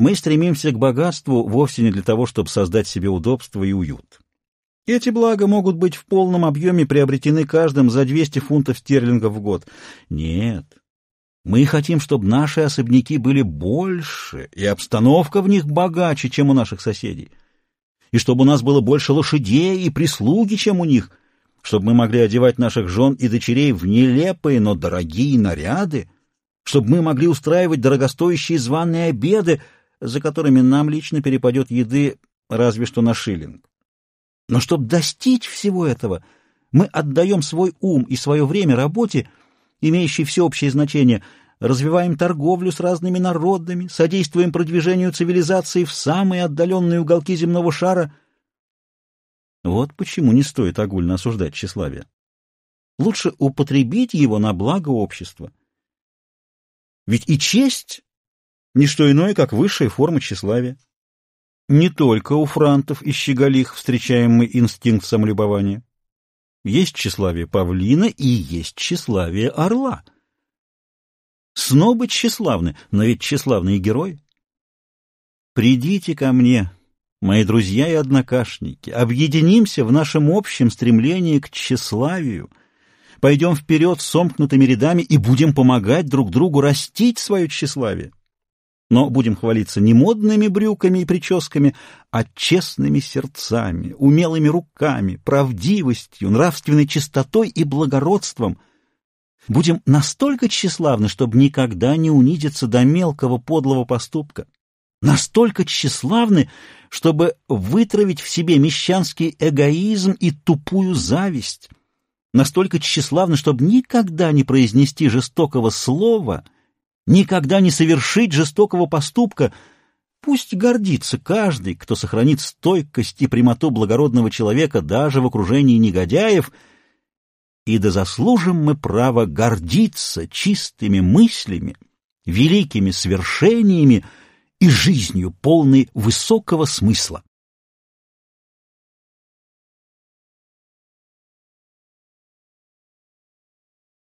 Мы стремимся к богатству вовсе не для того, чтобы создать себе удобство и уют. Эти блага могут быть в полном объеме приобретены каждым за 200 фунтов стерлингов в год. Нет. Мы хотим, чтобы наши особняки были больше, и обстановка в них богаче, чем у наших соседей. И чтобы у нас было больше лошадей и прислуги, чем у них, чтобы мы могли одевать наших жен и дочерей в нелепые, но дорогие наряды, чтобы мы могли устраивать дорогостоящие званые обеды, за которыми нам лично перепадет еды разве что на шиллинг. Но чтобы достичь всего этого, мы отдаем свой ум и свое время работе, имеющей всеобщее значение, развиваем торговлю с разными народами, содействуем продвижению цивилизации в самые отдаленные уголки земного шара. Вот почему не стоит огульно осуждать тщеславие. Лучше употребить его на благо общества. Ведь и честь — не что иное, как высшая форма тщеславия. Не только у франтов и щеголих встречаем мы инстинкт самолюбования. Есть тщеславие павлина и есть тщеславие орла. Снобы тщеславны, но ведь тщеславные герои. Придите ко мне, мои друзья и однокашники, объединимся в нашем общем стремлении к тщеславию, пойдем вперед сомкнутыми рядами и будем помогать друг другу растить свое тщеславие. Но будем хвалиться не модными брюками и прическами, а честными сердцами, умелыми руками, правдивостью, нравственной чистотой и благородством. Будем настолько тщеславны, чтобы никогда не унизиться до мелкого подлого поступка. Настолько тщеславны, чтобы вытравить в себе мещанский эгоизм и тупую зависть. Настолько тщеславны, чтобы никогда не произнести жестокого слова — никогда не совершить жестокого поступка. Пусть гордится каждый, кто сохранит стойкость и прямоту благородного человека даже в окружении негодяев, и да заслужим мы право гордиться чистыми мыслями, великими свершениями и жизнью, полной высокого смысла.